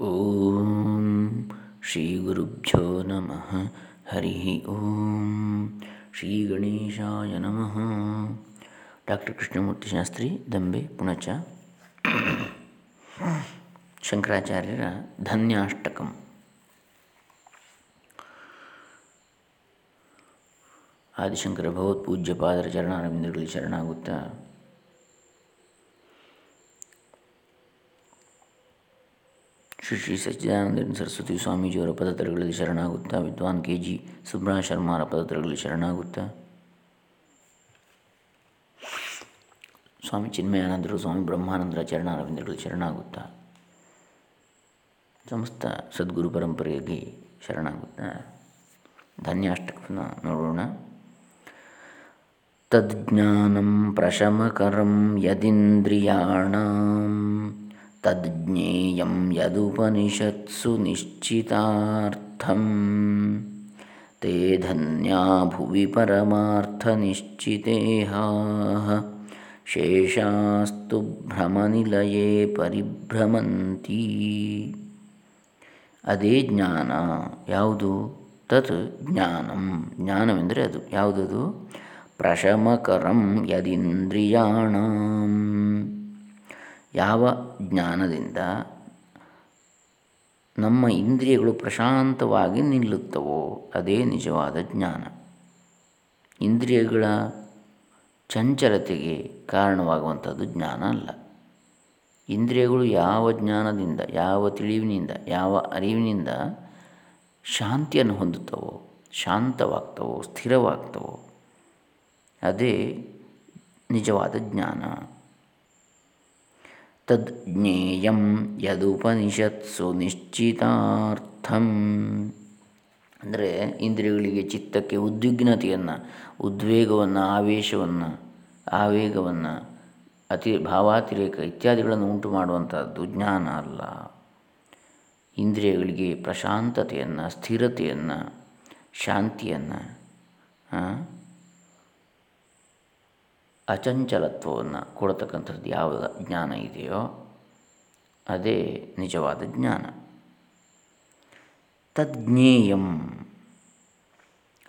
ಓಂ ಶ್ರೀ ಗುರುಭ್ಯೋ ನಮಃ. ಹರಿ ಓಂ ಶ್ರೀ ಗಣೇಶಾಯ ನಮಃ. ಡಾಕ್ಟರ್ ಕೃಷ್ಣಮೂರ್ತಿ ಶಾಸ್ತ್ರಿ, ದಂಬೆ, ಪುಣಚ. ಶಂಕರಾಚಾರ್ಯರ ಧನ್ಯಾಷ್ಟಕಂ. ಆದಿಶಂಕರ ಪಾದರ ಚರಣಾರವಿಂದಗಳಲ್ಲಿ ಶರಣಾಗುತ್ತಾ ಶ್ರೀ ಶ್ರೀ ಸಚ್ಚಿದಾನಂದ ಸರಸ್ವತಿ ಸ್ವಾಮೀಜಿಯವರ ಪದತರಗಳಲ್ಲಿ ಶರಣಾಗುತ್ತಾ, ವಿದ್ವಾನ್ ಕೆ ಜಿ ಸುಬ್ರಹ ಶರ್ಮಾರ ಪದತರಗಳಲ್ಲಿ ಶರಣಾಗುತ್ತಾ? ಸ್ವಾಮಿ ಚಿನ್ಮಯಾನಂದರು, ಸ್ವಾಮಿ ಬ್ರಹ್ಮಾನಂದರ ಚರಣಾರವಿಂದಗಳಲ್ಲಿ ಶರಣಾಗುತ್ತಾ? ಸಮಸ್ತ ಸದ್ಗುರು ಪರಂಪರೆಯಲ್ಲಿ ಶರಣಾಗುತ್ತಾ? ಧನ್ಯಾಷ್ಟಕವನ್ನು ನೋಡೋಣ. ತಜ್ಞಾನ ಪ್ರಶಮಕರಂ ಯದಿಂದ್ರಿಯಾಣಾಂ ತಜ್ಞೇಯಂ ಯದುಪನಿಷತ್ಸು ನಿಶ್ಚಿತಾರ್ಥಂ ತೇ ಧನ್ಯಾ ಭುವಿ ಪರಮಾರ್ಥನಿಶ್ಚಿತೇಹಾಃ ಶೇಷಾಸ್ತು ಭ್ರಮನಿಲಯೇ ಪರಿಭ್ರಮಂತಿ ಅದೇ ಜ್ಞಾನ, ಯಾವುದು? ತತ್ ಜ್ಞಾನಂ. ಜ್ಞಾನವೆಂದರೆ ಅದು. ಯಾವುದದು? ಪ್ರಶಮಕರಂ ಯದಿಂದ್ರಿಯಾಣಂ. ಯಾವ ಜ್ಞಾನದಿಂದ ನಮ್ಮ ಇಂದ್ರಿಯಗಳು ಪ್ರಶಾಂತವಾಗಿ ನಿಲ್ಲುತ್ತವೋ ಅದೇ ನಿಜವಾದ ಜ್ಞಾನ. ಇಂದ್ರಿಯಗಳ ಚಂಚಲತೆಗೆ ಕಾರಣವಾಗುವಂಥದ್ದು ಜ್ಞಾನ ಅಲ್ಲ. ಇಂದ್ರಿಯಗಳು ಯಾವ ಜ್ಞಾನದಿಂದ, ಯಾವ ತಿಳಿವಿನಿಂದ, ಯಾವ ಅರಿವಿನಿಂದ ಶಾಂತಿಯನ್ನು ಹೊಂದುತ್ತವೋ, ಶಾಂತವಾಗ್ತವೋ, ಸ್ಥಿರವಾಗ್ತವೋ ಅದೇ ನಿಜವಾದ ಜ್ಞಾನ. ತದ್ ಜ್ಞೇಯಂ ಯದುಪನಿಷತ್ಸು ನಿಶ್ಚಿತಾರ್ಥಂ ಅಂದರೆ ಇಂದ್ರಿಯಗಳಿಗೆ ಚಿತ್ತಕ್ಕೆ ಉದ್ವಿಗ್ನತೆಯನ್ನು, ಉದ್ವೇಗವನ್ನು, ಆವೇಶವನ್ನು, ಆವೇಗವನ್ನು, ಅತಿ ಭಾವಾತಿರೇಕ ಇತ್ಯಾದಿಗಳನ್ನು ಉಂಟು ಮಾಡುವಂಥದ್ದು ಜ್ಞಾನ ಅಲ್ಲ. ಇಂದ್ರಿಯಗಳಿಗೆ ಪ್ರಶಾಂತತೆಯನ್ನು, ಸ್ಥಿರತೆಯನ್ನು, ಶಾಂತಿಯನ್ನು ಅಚಂಚಲತ್ವವನ್ನು ಕೊಡತಕ್ಕಂಥದ್ದು ಯಾವ ಜ್ಞಾನ ಇದೆಯೋ ಅದೇ ನಿಜವಾದ ಜ್ಞಾನ. ತಜ್ಞೇಯಂ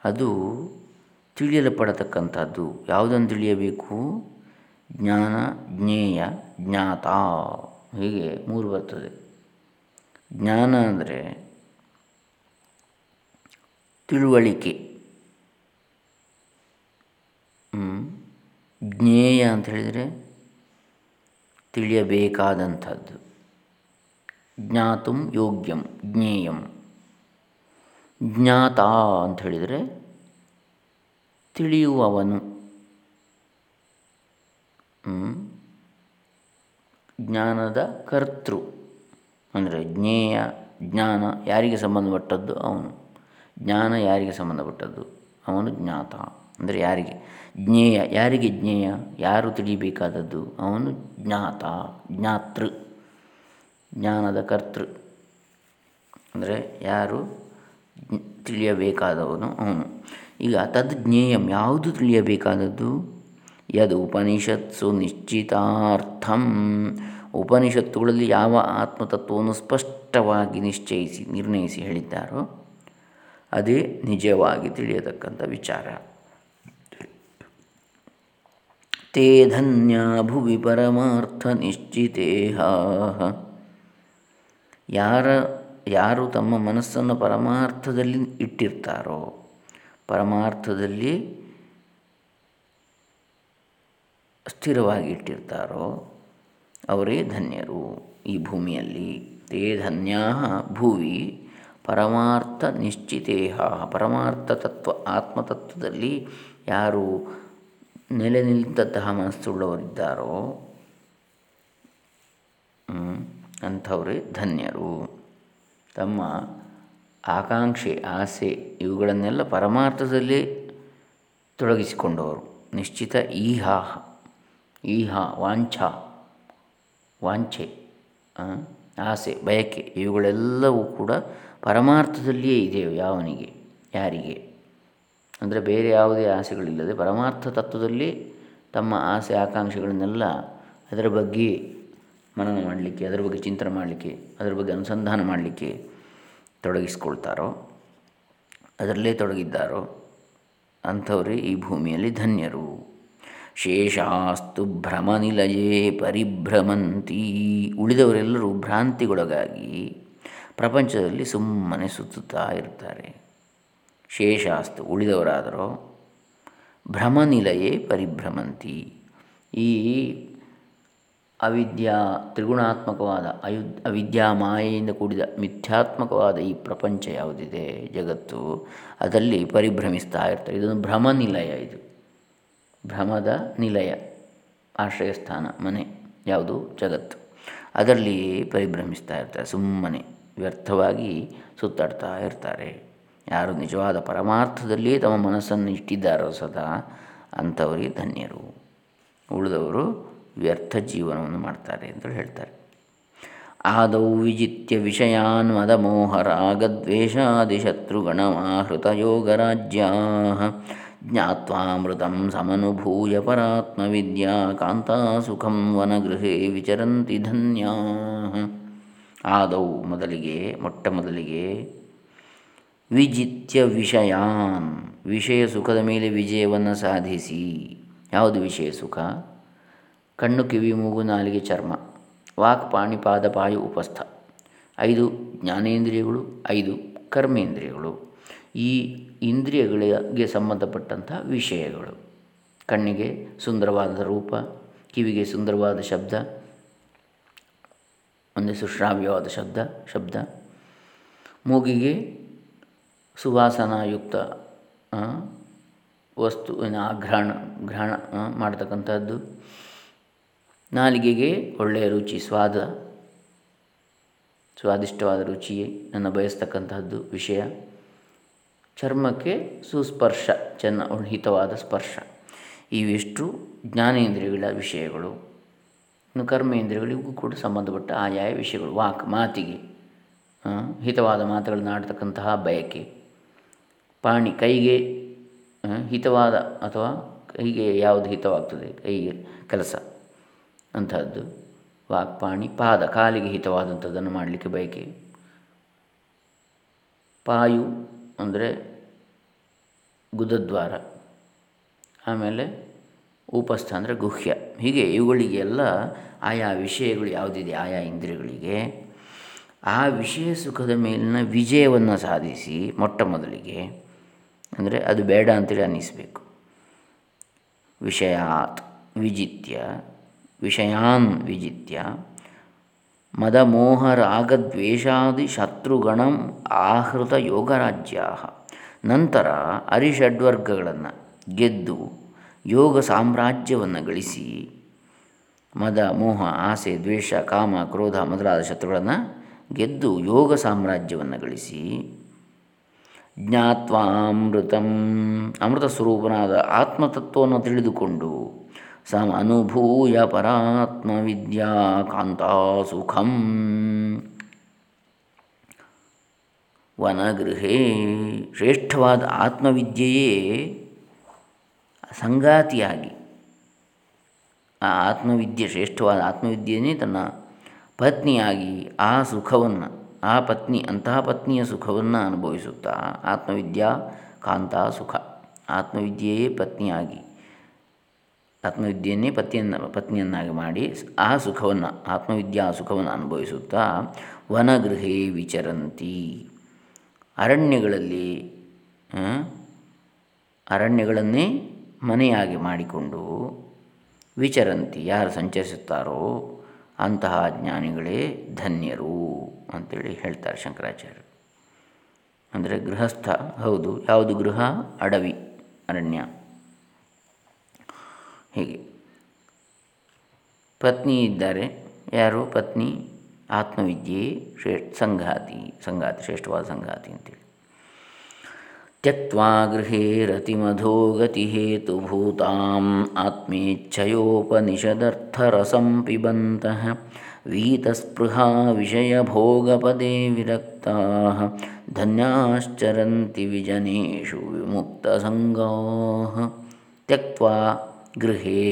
ಅದು ತಿಳಿಯಲ್ಪಡತಕ್ಕಂಥದ್ದು. ಯಾವುದನ್ನು ತಿಳಿಯಬೇಕು? ಜ್ಞಾನ, ಜ್ಞೇಯ, ಜ್ಞಾತ. ಹೀಗೆ ಮೂರು ಬರ್ತದೆ. ಜ್ಞಾನ ಅಂದರೆ ತಿಳುವಳಿಕೆ. ಜ್ಞೇಯ ಅಂತ ಹೇಳಿದರೆ ತಿಳಿಯಬೇಕಾದಂಥದ್ದು. ಜ್ಞಾತುಂ ಯೋಗ್ಯಂ, ಜ್ಞೇಯಂ. ಜ್ಞಾತ ಅಂತ ಹೇಳಿದರೆ ತಿಳಿಯುವವನು. ಜ್ಞಾನದ ಕರ್ತೃ. ಅಂದರೆ ಜ್ಞೇಯ, ಜ್ಞಾನ ಯಾರಿಗೆ ಸಂಬಂಧಪಟ್ಟದ್ದು? ಅವನು. ಜ್ಞಾನ ಯಾರಿಗೆ ಸಂಬಂಧಪಟ್ಟದ್ದು? ಅವನು ಜ್ಞಾತ. ಅಂದರೆ ಯಾರಿಗೆ? ಜ್ಞೇಯ ಯಾರಿಗೆ ಜ್ಞೇಯ? ಯಾರು ತಿಳಿಯಬೇಕಾದದ್ದು ಅವನು ಜ್ಞಾತ, ಜ್ಞಾತೃ, ಜ್ಞಾನದ ಕರ್ತೃ. ಅಂದರೆ ಯಾರು? ತಿಳಿಯಬೇಕಾದವನು ಅವನು. ಈಗ ತದ್ ಜ್ಞೇಯಂ, ಯಾವುದು ತಿಳಿಯಬೇಕಾದದ್ದು? ಯದು ಉಪನಿಷತ್ಸು ನಿಶ್ಚಿತಾರ್ಥಂ. ಉಪನಿಷತ್ತುಗಳಲ್ಲಿ ಯಾವ ಆತ್ಮತತ್ವವನ್ನು ಸ್ಪಷ್ಟವಾಗಿ ನಿಶ್ಚಯಿಸಿ, ನಿರ್ಣಯಿಸಿ ಹೇಳಿದ್ದಾರೋ, ಅದೇ ನಿಜವಾಗಿ ತಿಳಿಯತಕ್ಕಂಥ ವಿಚಾರ. ತೇ ಧನ್ಯ ಭುವಿ ಪರಮಾರ್ಥ ನಿಶ್ಚಿತೇಹ ಯಾರ, ಯಾರು ತಮ್ಮ ಮನಸ್ಸನ್ನು ಪರಮಾರ್ಥದಲ್ಲಿ ಇಟ್ಟಿರ್ತಾರೋ, ಪರಮಾರ್ಥದಲ್ಲಿ ಸ್ಥಿರವಾಗಿ ಇಟ್ಟಿರ್ತಾರೋ ಅವರೇ ಧನ್ಯರು. ಈ ಭೂಮಿಯಲ್ಲಿ ತೇ ಧನ್ಯಾ ಭುವಿ ಪರಮಾರ್ಥ ನಿಶ್ಚಿತೇಹ. ಪರಮಾರ್ಥ ತತ್ವ, ಆತ್ಮತತ್ವದಲ್ಲಿ ಯಾರು ನೆಲೆ ನಿಂತಹ ಮನಸ್ಸುಳ್ಳವರಿದ್ದಾರೋ ಅಂಥವರೇ ಧನ್ಯರು. ತಮ್ಮ ಆಕಾಂಕ್ಷೆ, ಆಸೆ ಇವುಗಳನ್ನೆಲ್ಲ ಪರಮಾರ್ಥದಲ್ಲಿ ತೊಡಗಿಸಿಕೊಂಡವರು. ನಿಶ್ಚಿತ ಈಹಾ, ಈಹ, ವಾಂಛ, ವಾಂಛೆ ಆಸೆ, ಬಯಕೆ ಇವುಗಳೆಲ್ಲವೂ ಕೂಡ ಪರಮಾರ್ಥದಲ್ಲಿಯೇ ಇದೆಯೋ ಯಾವನಿಗೆ, ಯಾರಿಗೆ? ಅಂದರೆ ಬೇರೆ ಯಾವುದೇ ಆಸೆಗಳಿಲ್ಲದೆ ಪರಮಾರ್ಥ ತತ್ವದಲ್ಲಿ ತಮ್ಮ ಆಸೆ ಆಕಾಂಕ್ಷೆಗಳನ್ನೆಲ್ಲ ಅದರ ಬಗ್ಗೆ ಮನನ ಮಾಡಲಿಕ್ಕೆ, ಅದರ ಬಗ್ಗೆ ಚಿಂತನೆ ಮಾಡಲಿಕ್ಕೆ, ಅದರ ಬಗ್ಗೆ ಅನುಸಂಧಾನ ಮಾಡಲಿಕ್ಕೆ ತೊಡಗಿಸ್ಕೊಳ್ತಾರೋ, ಅದರಲ್ಲೇ ತೊಡಗಿದ್ದಾರೋ ಅಂಥವರೇ ಈ ಭೂಮಿಯಲ್ಲಿ ಧನ್ಯರು. ಶೇಷಾಸ್ತು ಭ್ರಮನಿಲಯೇ ಪರಿಭ್ರಮಂತಿ. ಉಳಿದವರೆಲ್ಲರೂ ಭ್ರಾಂತಿಗೊಳಗಾಗಿ ಪ್ರಪಂಚದಲ್ಲಿ ಸುಮ್ಮನೆ ಸುತ್ತುತ್ತಾ ಇರ್ತಾರೆ. ಶೇಷಾಸ್ತು ಉಳಿದವರಾದರೂ ಭ್ರಮನಿಲಯೇ ಪರಿಭ್ರಮಂತಿ. ಈ ಅವಿದ್ಯಾ ತ್ರಿಗುಣಾತ್ಮಕವಾದ ಅಯು ಅವಿದ್ಯಾ ಮಾಯೆಯಿಂದ ಕೂಡಿದ ಮಿಥ್ಯಾತ್ಮಕವಾದ ಈ ಪ್ರಪಂಚ ಯಾವುದಿದೆ? ಜಗತ್ತು ಅದರಲ್ಲಿ ಪರಿಭ್ರಮಿಸ್ತಾ ಇರ್ತಾರೆ. ಇದೊಂದು ಭ್ರಮನಿಲಯ ಇದು. ಭ್ರಮದ ನಿಲಯ, ಆಶ್ರಯಸ್ಥಾನ, ಮನೆ ಯಾವುದು? ಜಗತ್ತು. ಅದರಲ್ಲಿ ಪರಿಭ್ರಮಿಸ್ತಾ ಇರ್ತಾರೆ. ಸುಮ್ಮನೆ ವ್ಯರ್ಥವಾಗಿ ಸುತ್ತಾಡ್ತಾ ಇರ್ತಾರೆ. ಯಾರು ನಿಜವಾದ ಪರಮಾರ್ಥದಲ್ಲಿಯೇ ತಮ್ಮ ಮನಸ್ಸನ್ನು ಇಟ್ಟಿದ್ದಾರೋ ಸದಾ ಅಂಥವರಿಗೆ ಧನ್ಯರು. ಉಳಿದವರು ವ್ಯರ್ಥ ಜೀವನವನ್ನು ಮಾಡ್ತಾರೆ ಅಂತೇಳಿ ಹೇಳ್ತಾರೆ. ಆದೌ ವಿಜಿತ್ಯ ವಿಷಯಾನ್ ಮದಮೋಹರಾಗದ್ವೇಷಾದಿಶತ್ರುಗಣಮಾಹೃತ ಯೋಗರಾಜ್ಯಾ ಜ್ಞಾತ್ವಾಮೃತಂ ಸಮನುಭೂಯ ಪರಾತ್ಮವಿದ್ಯಾ ಕಾಂತಾಸುಖಂ ವನಗೃಹೇ ವಿಚರಂತಿ ಧನ್ಯಾ ಆದೌ ಮೊದಲಿಗೆ, ಮೊಟ್ಟ ಮೊದಲಿಗೆ ವಿಜಿತ್ಯ ವಿಷಯಾನ್ ವಿಷಯ ಸುಖದ ಮೇಲೆ ವಿಜಯವನ್ನು ಸಾಧಿಸಿ. ಯಾವುದು ವಿಷಯ ಸುಖ? ಕಣ್ಣು, ಕಿವಿ, ಮೂಗು, ನಾಲಿಗೆ, ಚರ್ಮ. ವಾಕ್, ಪಾಣಿ, ಪಾದ, ಪಾಯು, ಉಪಸ್ಥ. ಐದು, ಜ್ಞಾನೇಂದ್ರಿಯಗಳು. ಐದು, ಕರ್ಮೇಂದ್ರಿಯಗಳು. ಈ ಇಂದ್ರಿಯಗಳಿಗೆ ಸಂಬಂಧಪಟ್ಟಂಥ ವಿಷಯಗಳು. ಕಣ್ಣಿಗೆ ಸುಂದರವಾದ ರೂಪ, ಕಿವಿಗೆ ಸುಂದರವಾದ ಶಬ್ದ, ಒಂದು ಸುಶ್ರಾವ್ಯವಾದ ಶಬ್ದ ಶಬ್ದ. ಮೂಗಿಗೆ ಸುವಾಸನಾಯುಕ್ತ ವಸ್ತುವಿನ ಆಘ್ರಾಣ ಘ್ರಾಣ ಮಾಡ್ತಕ್ಕಂಥದ್ದು ನಾಲಿಗೆಗೆ ಒಳ್ಳೆಯ ರುಚಿ, ಸ್ವಾದ, ಸ್ವಾದಿಷ್ಟವಾದ ರುಚಿಯೇ ನನ್ನ ಬಯಸ್ತಕ್ಕಂತಹದ್ದು ವಿಷಯ. ಚರ್ಮಕ್ಕೆ ಸುಸ್ಪರ್ಶ ಚೆನ್ನ ಹಿತವಾದ ಸ್ಪರ್ಶ. ಇವೆಷ್ಟು ಜ್ಞಾನೇಂದ್ರಿಯಗಳ ವಿಷಯಗಳು. ಇನ್ನು ಕರ್ಮೇಂದ್ರಿಯಗಳಿಗೂ ಕೂಡ ಸಂಬಂಧಪಟ್ಟ ಆಯಾಯ ವಿಷಯಗಳು. ವಾಕ್, ಮಾತಿಗೆ ಹಿತವಾದ ಮಾತುಗಳನ್ನು ಆಡ್ತಕ್ಕಂತಹ ಬಯಕೆ. ಪಾಣಿ ಕೈಗೆ ಹಿತವಾದ ಅಥವಾ ಕೈಗೆ ಯಾವುದು ಹಿತವಾಗ್ತದೆ? ಕೈಗೆ ಕೆಲಸ ಅಂಥದ್ದು. ವಾಕ್ಪಾಣಿ ಪಾದ, ಕಾಲಿಗೆ ಹಿತವಾದಂಥದ್ದನ್ನು ಮಾಡಲಿಕ್ಕೆ ಬಯಕೆ. ಪಾಯು ಅಂದರೆ ಗುದದ್ವಾರ. ಆಮೇಲೆ ಉಪಸ್ಥ ಅಂದರೆ ಗುಹ್ಯ. ಹೀಗೆ ಇವುಗಳಿಗೆಲ್ಲ ಆಯಾ ವಿಷಯಗಳು ಯಾವುದಿದೆ? ಆಯಾ ಇಂದ್ರಿಯಗಳಿಗೆ. ಆ ವಿಷಯ ಸುಖದ ಮೇಲಿನ ವಿಜಯವನ್ನು ಸಾಧಿಸಿ ಮೊಟ್ಟ ಮೊದಲಿಗೆ ಅಂದರೆ ಅದು ಬೇಡ ಅಂತೇಳಿ ಅನ್ನಿಸಬೇಕು. ವಿಷಯಾತ್ ವಿಜಿತ್ಯ, ವಿಷಯಾನ್ ವಿಜಿತ್ಯ ಮದಮೋಹರಾಗದ್ವೇಷಾದಿ ಶತ್ರುಗಣಂ ಆಹೃತ ಯೋಗರಾಜ್ಯ ನಂತರ ಅರಿಷಡ್ವರ್ಗಗಳನ್ನು ಗೆದ್ದು ಯೋಗ ಸಾಮ್ರಾಜ್ಯವನ್ನು ಗಳಿಸಿ ಮದ ಮೋಹ ಆಸೆ ದ್ವೇಷ ಕಾಮ ಕ್ರೋಧ ಮೊದಲಾದ ಶತ್ರುಗಳನ್ನು ಗೆದ್ದು ಯೋಗ ಸಾಮ್ರಾಜ್ಯವನ್ನು ಗಳಿಸಿ ಜ್ಞಾತ್ವಾಮೃತಂ. ಅಮೃತ ಸ್ವರೂಪನಾದ ಆತ್ಮತತ್ವವನ್ನು ತಿಳಿದುಕೊಂಡು ಸಮ ಅನುಭೂಯ ಪರಾತ್ಮವಿದ್ಯಾ ಕಾಂತಾ ಸುಖಂ ವನಗೃಹೇ ಶ್ರೇಷ್ಠವಾದ ಆತ್ಮವಿದ್ಯೆಯೇ ಸಂಗಾತಿಯಾಗಿ. ಆ ಆತ್ಮವಿದ್ಯೆ ಶ್ರೇಷ್ಠವಾದ ಆತ್ಮವಿದ್ಯೆಯೇ ತನ್ನ ಪತ್ನಿಯಾಗಿ ಆ ಸುಖವನ್ನು ಆ ಪತ್ನಿ ಅಂತಹ ಪತ್ನಿಯ ಸುಖವನ್ನು ಅನುಭವಿಸುತ್ತಾ ಆತ್ಮವಿದ್ಯಾ ಕಾಂತ ಸುಖ. ಆತ್ಮವಿದ್ಯೆಯೇ ಪತ್ನಿಯಾಗಿ. ಆತ್ಮವಿದ್ಯೆಯನ್ನೇ ಪತಿಯನ್ನು, ಪತ್ನಿಯನ್ನಾಗಿ ಮಾಡಿ ಆ ಸುಖವನ್ನು, ಆತ್ಮವಿದ್ಯಾ ಸುಖವನ್ನು ಅನುಭವಿಸುತ್ತಾ ವನಗೃಹೇ ವಿಚರಂತಿ. ಅರಣ್ಯಗಳಲ್ಲಿ ಅರಣ್ಯಗಳನ್ನೇ ಮನೆಯಾಗಿ ಮಾಡಿಕೊಂಡು ವಿಚರಂತಿ ಯಾರು ಸಂಚರಿಸುತ್ತಾರೋ ಅಂತಹ ಜ್ಞಾನಿಗಳೇ ಧನ್ಯರು. ಅಂತೇಳಿ ಹೇಳ್ತಾರೆ ಶಂಕರಾಚಾರ್ಯರು. ಅಂದರೆ ಗೃಹಸ್ಥ, ಹೌದು, ಯಾವುದು ಗೃಹ? ಅಡವಿ, ಅರಣ್ಯ. ಹೀಗೆ. ಪತ್ನಿ ಇದ್ದಾರೆ. ಯಾರು? ಪತ್ನಿ? ಆತ್ಮವಿದ್ಯೆ ಶ್ರೇಷ್ಠ ಸಂಘಾತಿ ಸಂಗಾತಿ, ಶ್ರೇಷ್ಠವಾದ ಸಂಗಾತಿ ಅಂತೇಳಿ. ತ್ಯಕ್ವಾ ಗೃಹೇ ರತಿಮಧೋ ಗತಿಹೇತುಭೂತಾಂ ಆತ್ಮೇಚ್ಛಯೋಪನಿಷದರ್ಥರಸಂ ಪಿಬಂತಃ ವೀತಸ್ಪೃಹಾ ವಿಷಯಭೋಗಪದೇ ವಿರಕ್ತಾ ಧನ್ಯಾಶ್ಚರಂತಿ ವಿಜನೇಷು ವಿಮುಕ್ತಸಂಗಾ ತ್ಯಕ್ವಾ ಗೃಹೇ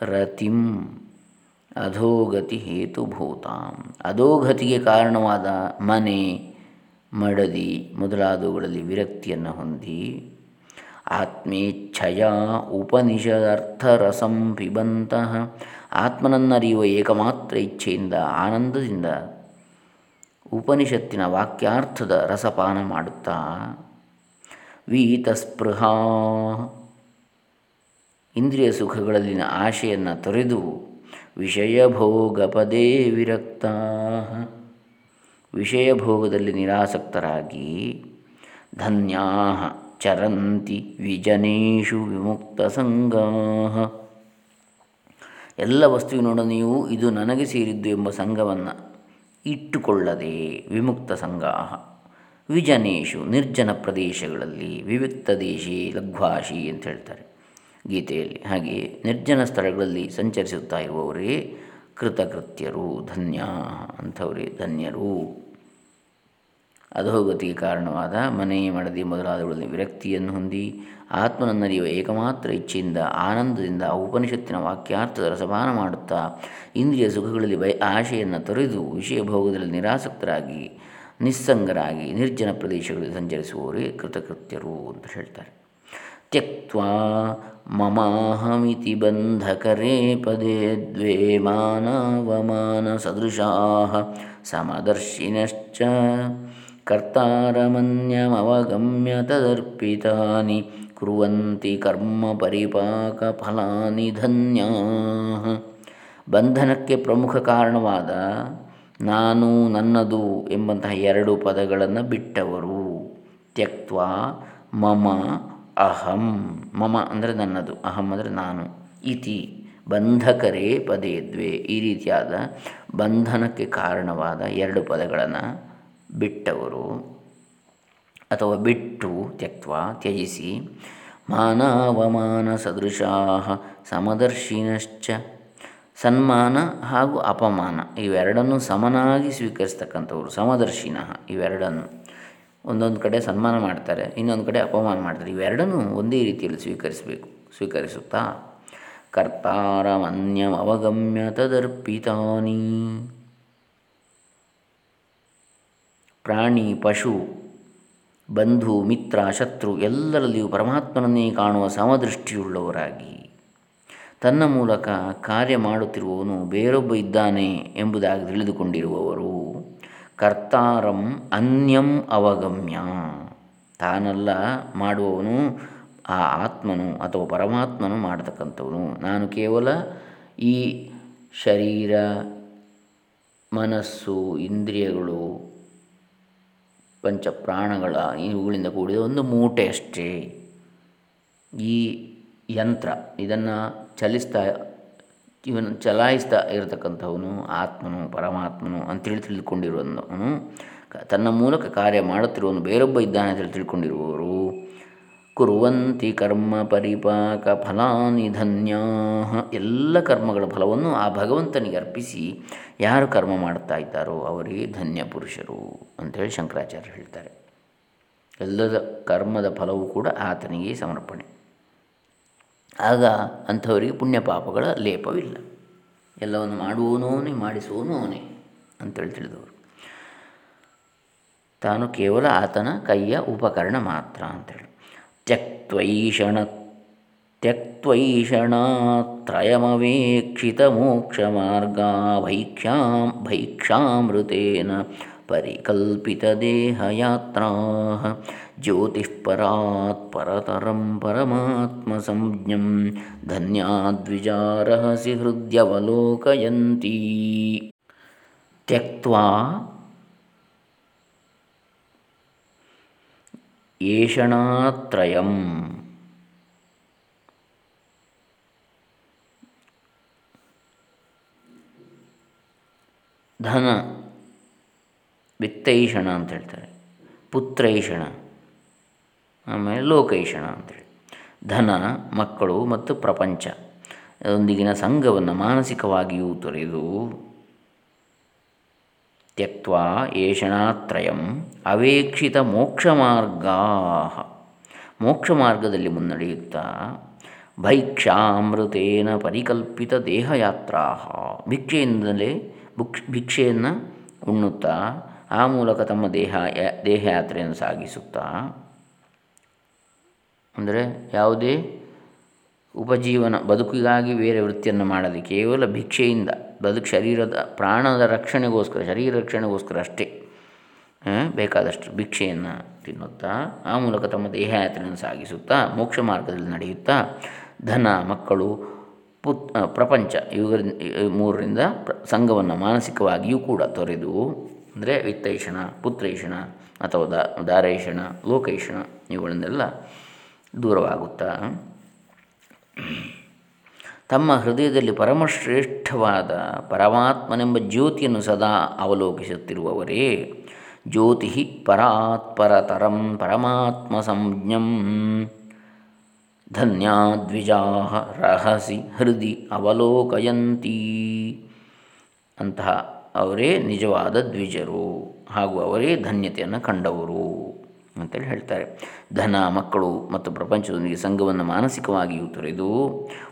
ರತಿಂ ಅಧೋಗತಿ ಹೇತುಭೂತ ಅಧೋಗತಿಗೆ ಕಾರಣವಾದ ಮನೆ ಮಡದಿ ಮೊದಲಾದವುಗಳಲ್ಲಿ ವಿರಕ್ತಿಯನ್ನು ಹೊಂದಿ ಆತ್ಮೇಚ್ಛಯ ಉಪನಿಷದರ್ಥರಸಂ ಪಿಬಂತಹ ಆತ್ಮನನ್ನರಿಯುವ ಏಕಮಾತ್ರ ಇಚ್ಛೆಯಿಂದ ಆನಂದದಿಂದ ಉಪನಿಷತ್ತಿನ ವಾಕ್ಯಾರ್ಥದ ರಸಪಾನ ಮಾಡುತ್ತಾ? ವೀತಸ್ಪೃಹಾ. ಇಂದ್ರಿಯ ಸುಖಗಳಲ್ಲಿನ ಆಶೆಯನ್ನು ತೊರೆದು ವಿಷಯ ವಿಷಯಭೋಗಪದೇ ವಿರಕ್ತ. ವಿಷಯಭೋಗದಲ್ಲಿ ನಿರಾಸಕ್ತರಾಗಿ ಧನ್ಯಾ ಚರಂತಿ ವಿಜನೇಶು ವಿಮುಕ್ತ ಸಂಗಾ ಎಲ್ಲ ವಸ್ತುವಿನೊಡನೆಯೂ ಇದು ನನಗೆ ಸೇರಿದ್ದು ಎಂಬ ಸಂಘವನ್ನು ಇಟ್ಟುಕೊಳ್ಳದೆ ವಿಮುಕ್ತ ಸಂಘ ವಿಜನೇಶು ನಿರ್ಜನ ಪ್ರದೇಶಗಳಲ್ಲಿ ವಿವಿಕ್ತ ದೇಶಿ ಲಘ್ವಾಶಿ ಅಂತ ಹೇಳ್ತಾರೆ. ಗೀತೆಯಲ್ಲಿ ಹಾಗೆ ನಿರ್ಜನ ಸ್ಥಳಗಳಲ್ಲಿ ಸಂಚರಿಸುತ್ತಾ ಇರುವವರೇ ಕೃತಕೃತ್ಯರು, ಧನ್ಯ ಅಂಥವರೇ ಧನ್ಯರು. ಅಧೋಗತಿಗೆ ಕಾರಣವಾದ ಮನೆ ಮಡದಿ ಮೊದಲಾದವುಗಳಲ್ಲಿ ವಿರಕ್ತಿಯನ್ನು ಹೊಂದಿ ಆತ್ಮನನ್ನರಿಯುವ ಏಕಮಾತ್ರ ಇಚ್ಛೆಯಿಂದ ಆನಂದದಿಂದ ಉಪನಿಷತ್ತಿನ ವಾಕ್ಯಾರ್ಥದ ರಸಪಾನ ಮಾಡುತ್ತಾ ಇಂದ್ರಿಯ ಸುಖಗಳಲ್ಲಿ ಬಯ ಆಶೆಯನ್ನು ತೊರೆದು ವಿಷಯ ಭೋಗದಲ್ಲಿ ನಿರಾಸಕ್ತರಾಗಿ, ನಿಸ್ಸಂಗರಾಗಿ ನಿರ್ಜನ ಪ್ರದೇಶಗಳಲ್ಲಿ ಸಂಚರಿಸುವವರೇ ಕೃತಕೃತ್ಯರು ಅಂತ ಹೇಳ್ತಾರೆ. ತ್ಯಕ್ವಾ ಮಮಾಹಮಿತಿ ಬಂಧಕರೇ ಪದೇ ದ್ವೇ ಮಾನವಮಾನ ಸದೃಶಾ ಸಮದರ್ಶಿನಶ್ಚ ಕರ್ತಾರಮನ್ಯಮವಗಮ್ಯ ತದರ್ಪಿತಾನಿ, ಕುರುವಂತಿ ಕರ್ಮ ಪರಿಪಾಕ ಫಲಾನಿ ಧನ್ಯ ಬಂಧನಕ್ಕೆ ಪ್ರಮುಖ ಕಾರಣವಾದ ನಾನು ನನ್ನದು ಎಂಬಂತಹ ಎರಡು ಪದಗಳನ್ನು ಬಿಟ್ಟವರು. ತ್ಯಕ್ವ ಮಮ ಅಹಂ. ಮಮ ಅಂದರೆ ನನ್ನದು, ಅಹಂ ಅಂದರೆ ನಾನು. ಇತಿ ಬಂಧಕರೇ ಪದೇ ದ್ವೇ. ಈ ರೀತಿಯಾದ ಬಂಧನಕ್ಕೆ ಕಾರಣವಾದ ಎರಡು ಪದಗಳನ್ನು ಬಿಟ್ಟವರು ಅಥವಾ ಬಿಟ್ಟು ತ್ಯಕ್ವ ತ್ಯಜಿಸಿ ಮಾನವಮಾನ ಸದೃಶಾ ಸಮದರ್ಶಿನಶ್ಚ ಸನ್ಮಾನ ಹಾಗೂ ಅಪಮಾನ ಇವೆರಡನ್ನು ಸಮನಾಗಿ ಸ್ವೀಕರಿಸ್ತಕ್ಕಂಥವ್ರು, ಸಮದರ್ಶಿನ ಇವೆರಡನ್ನು. ಒಂದೊಂದು ಕಡೆ ಸನ್ಮಾನ ಮಾಡ್ತಾರೆ, ಇನ್ನೊಂದು ಕಡೆ ಅಪಮಾನ ಮಾಡ್ತಾರೆ. ಇವೆರಡನ್ನೂ ಒಂದೇ ರೀತಿಯಲ್ಲಿ ಸ್ವೀಕರಿಸಬೇಕು, ಸ್ವೀಕರಿಸುತ್ತಾ ಕರ್ತಾರಮನ್ಯಮವಗಮ್ಯ ತದರ್ಪಿತಾನಿ ಪ್ರಾಣಿ, ಪಶು, ಬಂಧು, ಮಿತ್ರ, ಶತ್ರು ಎಲ್ಲರಲ್ಲಿಯೂ ಪರಮಾತ್ಮನನ್ನೇ ಕಾಣುವ ಸಮದೃಷ್ಟಿಯುಳ್ಳವರಾಗಿ. ತನ್ನ ಮೂಲಕ ಕಾರ್ಯ ಮಾಡುತ್ತಿರುವವನು ಬೇರೊಬ್ಬ ಇದ್ದಾನೆ ಎಂಬುದಾಗಿ ತಿಳಿದುಕೊಂಡಿರುವವರು. ಕರ್ತಾರಂ ಅನ್ಯಂ ಅವಗಮ್ಯ. ತಾನಲ್ಲ ಮಾಡುವವನು ಆ ಆತ್ಮನು ಅಥವಾ ಪರಮಾತ್ಮನು ಮಾಡತಕ್ಕಂಥವನು. ನಾನು ಕೇವಲ ಈ ಶರೀರ, ಮನಸ್ಸು, ಇಂದ್ರಿಯಗಳು ಪಂಚಪ್ರಾಣಗಳ ಇವುಗಳಿಂದ ಕೂಡಿದ ಒಂದು ಮೂಟೆ ಅಷ್ಟೇ. ಈ ಯಂತ್ರ ಇದನ್ನು ಚಲಿಸ್ತಾ, ಇವನು ಚಲಾಯಿಸ್ತಾ ಇರತಕ್ಕಂಥವನು, ಆತ್ಮನು, ಪರಮಾತ್ಮನು ಅಂತೇಳಿ ತಿಳಿದುಕೊಂಡಿರುವನು ತನ್ನ ಮೂಲಕ ಕಾರ್ಯ ಮಾಡುತ್ತಿರುವನು ಬೇರೊಬ್ಬ ಇದ್ದಾನೆ ಅಂತೇಳಿ ತಿಳ್ಕೊಂಡಿರುವವರು. ಕುರುವಂತಿ ಕರ್ಮ ಪರಿಪಾಕ ಫಲಾನಿ ಧನ್ಯಾಹ ಎಲ್ಲ ಕರ್ಮಗಳ ಫಲವನ್ನು ಆ ಭಗವಂತನಿಗೆ ಅರ್ಪಿಸಿ ಯಾರು ಕರ್ಮ ಮಾಡ್ತಾ ಇದ್ದಾರೋ ಅವರೇ ಧನ್ಯ ಪುರುಷರು ಅಂಥೇಳಿ ಶಂಕರಾಚಾರ್ಯರು ಹೇಳ್ತಾರೆ. ಎಲ್ಲದ ಕರ್ಮದ ಫಲವೂ ಕೂಡ ಆತನಿಗೆ ಸಮರ್ಪಣೆ. ಆಗ ಅಂಥವರಿಗೆ ಪುಣ್ಯ ಪಾಪಗಳ ಲೇಪವಿಲ್ಲ. ಎಲ್ಲವನ್ನು ಮಾಡುವವನವನೇ ಮಾಡಿಸುವವನು ಅವನೇ ಅಂತೇಳಿ ತಿಳಿದವರು. ತಾನು ಕೇವಲ ಆತನ ಕೈಯ ಉಪಕರಣ ಮಾತ್ರ ಅಂತೇಳಿ. ತ್ಯಕ್ತ್ವೈಷಣ ತ್ಯಕ್ತ್ವೈಷಣಾತ್ರಯಮವೇಕ್ಷಿತಮೋಕ್ಷಮಾರ್ಗಾ ಭೈಕ್ಷ್ಯಾಂ ಭೈಕ್ಷಾಮೃತೇನ ಪರಿಕಲ್ಪಿತದೇಹಯಾತ್ರಾ ಜ್ಯೋತಿಃಪರಾತ್ ಪರತರಂ ಪರಮಾತ್ಮಸಂಜ್ಞಂ ಧನ್ಯಾದ್ವಿಜಾರಹಸಿ ಹೃದಯವಲೋಕಯಂತೀ ತ್ಯಕ್ವಾ ಏಷಣಾತ್ರಯಂ. ಧನ, ವಿತ್ತೈಷಣ ಅಂತ ಹೇಳ್ತಾರೆ. ಪುತ್ರೈಷಣ, ಆಮೇಲೆ ಲೋಕೈಷಣ ಅಂತೇಳಿ ಧನ, ಮಕ್ಕಳು ಮತ್ತು ಪ್ರಪಂಚ. ಅದೊಂದಿಗಿನ ಸಂಘವನ್ನು ಮಾನಸಿಕವಾಗಿಯೂ ತೊರೆದು ತ್ಯಕ್ವ ಏಷಣಾತ್ರಯಂ ಅವೇಕ್ಷಿತ ಮೋಕ್ಷ ಮಾರ್ಗ ಮೋಕ್ಷ ಮಾರ್ಗದಲ್ಲಿ ಮುನ್ನಡೆಯುತ್ತಾ ಭೈಕ್ಷಾಮೃತೇನ ಪರಿಕಲ್ಪಿತ ದೇಹಯಾತ್ರಾ ಭಿಕ್ಷೆಯಿಂದಲೇ ಭುಕ್ಷ್ ಭಿಕ್ಷೆಯನ್ನು ಉಣ್ಣುತ್ತಾ ಆ ಮೂಲಕ ತಮ್ಮ ದೇಹ ದೇಹಯಾತ್ರೆಯನ್ನು ಸಾಗಿಸುತ್ತಾ ಅಂದರೆ ಯಾವುದೇ ಉಪಜೀವನ ಬದುಕಿಗಾಗಿ ಬೇರೆ ವೃತ್ತಿಯನ್ನು ಮಾಡದೆ ಕೇವಲ ಭಿಕ್ಷೆಯಿಂದ ಬದುಕು ಶರೀರದ ಪ್ರಾಣದ ರಕ್ಷಣೆಗೋಸ್ಕರ, ಶರೀರ ರಕ್ಷಣೆಗೋಸ್ಕರ ಅಷ್ಟೇ ಬೇಕಾದಷ್ಟು ಭಿಕ್ಷೆಯನ್ನು ತಿನ್ನುತ್ತಾ, ಆ ಮೂಲಕ ತಮ್ಮ ದೇಹಯಾತ್ರೆಯನ್ನು ಸಾಗಿಸುತ್ತಾ, ಮೋಕ್ಷ ಮಾರ್ಗದಲ್ಲಿ ನಡೆಯುತ್ತಾ, ಧನ, ಮಕ್ಕಳು, ಪುತ್ ಪ್ರಪಂಚ ಇವುಗಳ ಮೂರರಿಂದ ಸಂಘವನ್ನು ಮಾನಸಿಕವಾಗಿಯೂ ಕೂಡ ತೊರೆದು, ಅಂದರೆ ವಿತ್ತೈಷಣ ಪುತ್ರೈಷಣ ಅಥವಾ ದ, ದಾರೈಷಣ, ಲೋಕೈಷಣ, ಇವುಗಳನ್ನೆಲ್ಲ ದೂರವಾಗುತ್ತಾ ತಮ್ಮ ಹೃದಯದಲ್ಲಿ ಪರಮಶ್ರೇಷ್ಠವಾದ ಪರಮಾತ್ಮನೆಂಬ ಜ್ಯೋತಿಯನ್ನು ಸದಾ ಅವಲೋಕಿಸುತ್ತಿರುವವರೇ, ಜ್ಯೋತಿ ಪರಾತ್ಪರತರಂ ಪರಮಾತ್ಮ ಸಂಜ್ಞಂ. ಧನ್ಯಾದ್ವಿಜಾ ರಹಸಿ ಹೃದಿ ಅವಲೋಕಯಂತೀ. ಅಂತಹ ಅವರೇ ನಿಜವಾದ ದ್ವಿಜರು ಹಾಗೂ ಅವರೇ ಧನ್ಯತೆಯನ್ನು ಕಂಡವರು. ಅಂತೇಳಿ ಹೇಳ್ತಾರೆ. ಧನ, ಮಕ್ಕಳು ಮತ್ತು ಪ್ರಪಂಚದೊಂದಿಗೆ ಸಂಘವನ್ನು ಮಾನಸಿಕವಾಗಿಯೂ ತೊರೆದು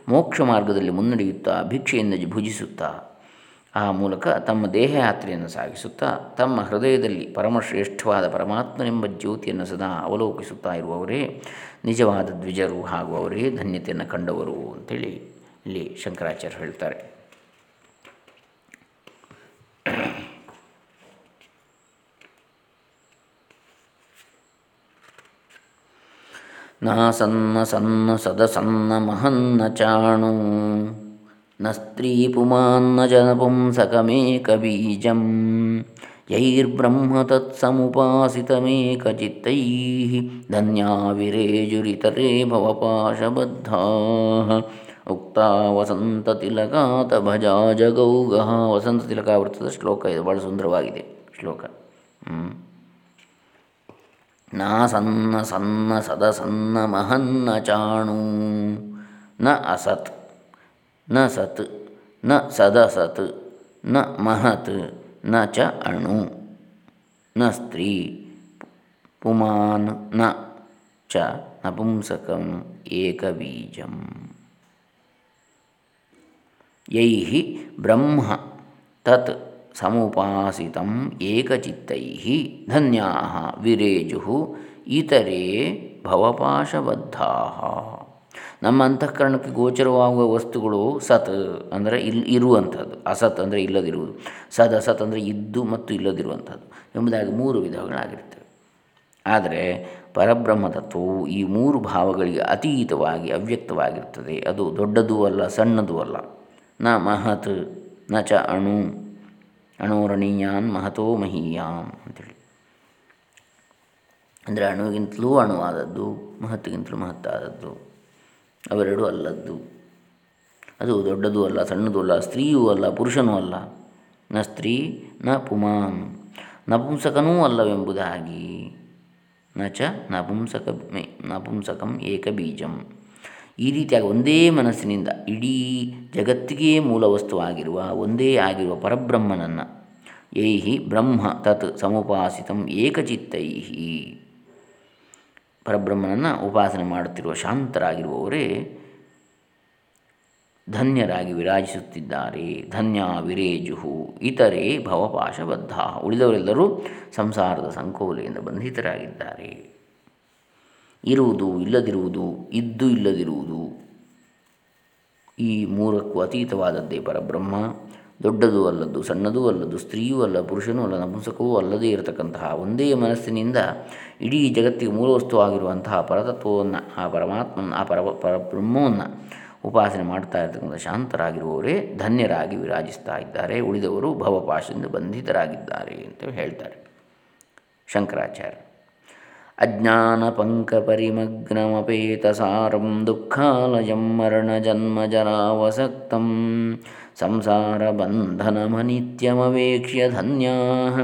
ಮೋಕ್ಷ ಮಾರ್ಗದಲ್ಲಿ ಮುನ್ನಡೆಯುತ್ತಾ ಭಿಕ್ಷೆಯಿಂದ ಭುಜಿಸುತ್ತಾ ಆ ಮೂಲಕ ತಮ್ಮ ದೇಹಯಾತ್ರೆಯನ್ನು ಸಾಗಿಸುತ್ತಾ ತಮ್ಮ ಹೃದಯದಲ್ಲಿ ಪರಮಶ್ರೇಷ್ಠವಾದ ಪರಮಾತ್ಮನೆಂಬ ಜ್ಯೋತಿಯನ್ನು ಸದಾ ಅವಲೋಕಿಸುತ್ತಾ ಇರುವವರೇ, ನಿಜವಾದ ದ್ವಿಜರು ಹಾಗೂ ಅವರೇ ಧನ್ಯತೆಯನ್ನು ಕಂಡವರು ಅಂತೇಳಿ ಇಲ್ಲಿ ಶಂಕರಾಚಾರ್ಯ ಹೇಳ್ತಾರೆ. ನ ಸನ್ನ ಸನ್ನ ಸದ ಸನ್ನ ಮಹನ್ನ ಚಾಣು. ನ ಸ್ತ್ರೀ ಪುಮಾನ್ನ ಜನಪುಂಸಕಮೇಕ ಬೀಜಂ. ಯೈರ್ಬ್ರಹ್ಮ ತತ್ಸಮುಪಾಸಿತಮೇಕಚಿತ್ತೈ ಧನ್ಯಾವಿರೇಜುರಿತರೇ ಭವಪಾಶಬದ್ಧಾ. ಉಕ್ತಾ ವಸಂತ ತಿಲಕಾತ ಭಜಾ ಜಗೌಗ ವಸಂತ ವೃತ್ತದ ಶ್ಲೋಕ ಇದು ಭಾಳ ಸುಂದರವಾಗಿದೆ ಶ್ಲೋಕ. ಹ್ಞೂ ನ ಸನ್ನ ಸನ್ನ ಸದ ಮಹನ್ನ ಚಾಣು. ನ ಅಸತ್, ನ ಸತ್, ನ ಸದಸತ್ನ ಮಹತ್, ನ ಚ ಅಣು. ನ ಸ್ತ್ರೀ, ಪುಮಾನ್, ನ ಚ ನಪುಂಸಕಂ ಏಕಬೀಜಂ. ಯೈ ಬ್ರಹ್ಮ ತತ್ ಸಮುಪಾಸಿತಂ ಏಕಚಿತ್ತೈ ಧನ್ಯಾ ವಿರೇಜು ಇತರೇ ಭವಪಾಶಬದ್ಧ ನಮ್ಮ ಅಂತಃಕರಣಕ್ಕೆ ಗೋಚರವಾಗುವ ವಸ್ತುಗಳು ಸತ್ ಅಂದರೆ ಇಲ್ಲಿ ಇರುವಂಥದ್ದು. ಅಸತ್ ಅಂದರೆ ಇಲ್ಲದಿರುವುದು. ಸದ್ ಅಸತ್ ಅಂದರೆ ಇದ್ದು ಮತ್ತು ಇಲ್ಲದಿರುವಂಥದ್ದು ಎಂಬುದಾಗಿ ಮೂರು ವಿಧಗಳಾಗಿರ್ತವೆ. ಆದರೆ ಪರಬ್ರಹ್ಮ ತತ್ವವು ಈ ಮೂರು ಭಾವಗಳಿಗೆ ಅತೀತವಾಗಿ ಅವ್ಯಕ್ತವಾಗಿರ್ತದೆ. ಅದು ದೊಡ್ಡದೂ ಅಲ್ಲ, ಸಣ್ಣದೂ ಅಲ್ಲ. ನ ಮಹತ್, ನ ಚ ಅಣು ಅಣೋರಣೀಯಾನ್ ಮಹತೋ ಮಹೀಯಾಂ ಅಂತೇಳಿ. ಅಂದರೆ ಅಣುವಿಗಿಂತಲೂ ಅಣುವಾದದ್ದು, ಮಹತ್ತಿಗಿಂತಲೂ ಮಹತ್ತಾದದ್ದು, ಅವೆರಡೂ ಅಲ್ಲದ್ದು. ಅದು ದೊಡ್ಡದೂ ಅಲ್ಲ, ಸಣ್ಣದೂ ಅಲ್ಲ, ಸ್ತ್ರೀಯೂ ಅಲ್ಲ, ಪುರುಷನೂ ಅಲ್ಲ. ನ ಸ್ತ್ರೀ, ನ ಪುಮಾನ್. ನಪುಂಸಕನೂ ಅಲ್ಲವೆಂಬುದಾಗಿ. ನ ಚ ನಪುಂಸಕ ನಪುಂಸಕಂ ಏಕಬೀಜಂ. ಈ ರೀತಿಯಾಗಿ ಒಂದೇ ಮನಸ್ಸಿನಿಂದ ಇಡೀ ಜಗತ್ತಿಗೆ ಮೂಲ ವಸ್ತುವಾಗಿರುವ, ಒಂದೇ ಆಗಿರುವ ಪರಬ್ರಹ್ಮನನ್ನು ಏಹಿ ಬ್ರಹ್ಮ ತತ್ ಸಮುಪಾಸಿತಂ ಏಕಚಿತ್ತೈ ಪರಬ್ರಹ್ಮನನ್ನು ಉಪಾಸನೆ ಮಾಡುತ್ತಿರುವ ಶಾಂತರಾಗಿರುವವರೇ ಧನ್ಯರಾಗಿ ವಿರಾಜಿಸುತ್ತಿದ್ದಾರೆ. ಧನ್ಯ ವಿರೇಜುಹು ಇತರೆ ಭವಪಾಶಬದ್ಧ. ಉಳಿದವರೆಲ್ಲರೂ ಸಂಸಾರದ ಸಂಕೋಲೆಯಿಂದ ಬಂಧಿತರಾಗಿದ್ದಾರೆ. ಇರುವುದು ಇಲ್ಲದಿರುವುದು, ಇದ್ದು ಇಲ್ಲದಿರುವುದು. ಈ ಮೂರಕ್ಕೂ ಅತೀತವಾದದ್ದೇ ಪರಬ್ರಹ್ಮ. ದೊಡ್ಡದು ಅಲ್ಲದ್ದು, ಸಣ್ಣದೂ ಅಲ್ಲದು ಸ್ತ್ರೀಯೂ ಅಲ್ಲ, ಪುರುಷನೂ ಅಲ್ಲ, ನಪುಂಸಕವೂ ಅಲ್ಲದೇ ಇರತಕ್ಕಂತಹ ಒಂದೇ ಮನಸ್ಸಿನಿಂದ ಇಡೀ ಜಗತ್ತಿಗೆ ಮೂಲವಸ್ತು ಆಗಿರುವಂತಹ ಪರತತ್ವವನ್ನು, ಆ ಪರಮಾತ್ಮನ ಆ ಪರ ಪರಬ್ರಹ್ಮವನ್ನು ಉಪಾಸನೆ ಮಾಡ್ತಾ ಇರತಕ್ಕಂಥ ಶಾಂತರಾಗಿರುವವರೇ ಧನ್ಯರಾಗಿ ವಿರಾಜಿಸ್ತಾ ಇದ್ದಾರೆ. ಉಳಿದವರು ಭವಪಾಶದಿಂದ ಬಂಧಿತರಾಗಿದ್ದಾರೆ ಅಂತ ಹೇಳ್ತಾರೆ. ಶಂಕರಾಚಾರ್ಯ. अज्ञानपङ्कपरिमग्नमपेतसारं दुःखालयं मरणजन्मजरावसक्तं संसारबन्धनमनित्यमवेक्ष्य धन्याः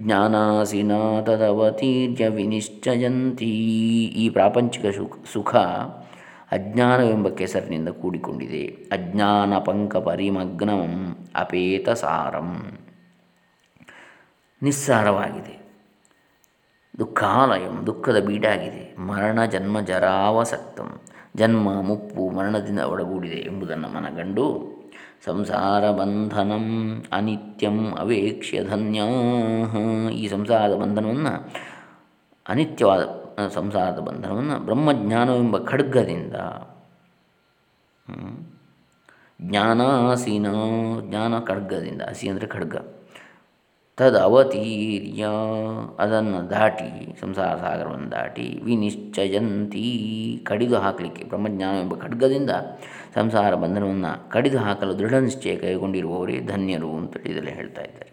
ಜ್ಞಾನಾಸಿನ ತದವತೀರ್ಯ ವಿನಿಶ್ಚಯಂತಿ ಈ ಪ್ರಾಪಂಚಿಕ ಸುಖ ಅಜ್ಞಾನವೆಂಬ ಕೆಸರಿನಿಂದ ಕೂಡಿಕೊಂಡಿದೆ ಅಜ್ಞಾನ ಪಂಕ ಪರಿಮಗ್ನಂ ಅಪೇತ ಸಾರಂ ನಿಸ್ಸಾರವಾಗಿದೆ ದುಃಖಾಲಯಂ, ದುಃಖದ ಬೀಡಾಗಿದೆ. ಮರಣ, ಜನ್ಮ, ಜರಾವಸಕ್ತಂ. ಜನ್ಮ, ಮುಪ್ಪು, ಮರಣದಿಂದ ಒಡಗೂಡಿದೆ ಎಂಬುದನ್ನು ಮನಗಂಡು, ಸಂಸಾರ ಬಂಧನಂ ಅನಿತ್ಯಂ ಅವೇಕ್ಷ್ಯ ಧನ್ಯ ಈ ಸಂಸಾರದ ಬಂಧನವನ್ನು, ಅನಿತ್ಯವಾದ ಸಂಸಾರದ ಬಂಧನವನ್ನು ಬ್ರಹ್ಮಜ್ಞಾನವೆಂಬ ಖಡ್ಗದಿಂದ ಜ್ಞಾನಾಸೀನ ಜ್ಞಾನ ಖಡ್ಗದಿಂದ ಹಸಿ ಅಂದರೆ ಖಡ್ಗ. ತದವತೀರ್ಯ ಅದನ್ನು ದಾಟಿ, ಸಂಸಾರ ಸಾಗರವನ್ನು ದಾಟಿ, ವಿನಿಶ್ಚಯಂತೀ, ಕಡಿದು ಹಾಕಲಿಕ್ಕೆ ಬ್ರಹ್ಮಜ್ಞಾನವೆಂಬ ಖಡ್ಗದಿಂದ ಸಂಸಾರ ಬಂಧನವನ್ನು ಕಡಿದು ಹಾಕಲು ದೃಢ ನಿಶ್ಚಯ ಕೈಗೊಂಡಿರುವವರೇ ಧನ್ಯರು ಅಂತೇಳಿ ಇದರಲ್ಲಿ ಹೇಳ್ತಾ ಇದ್ದಾರೆ.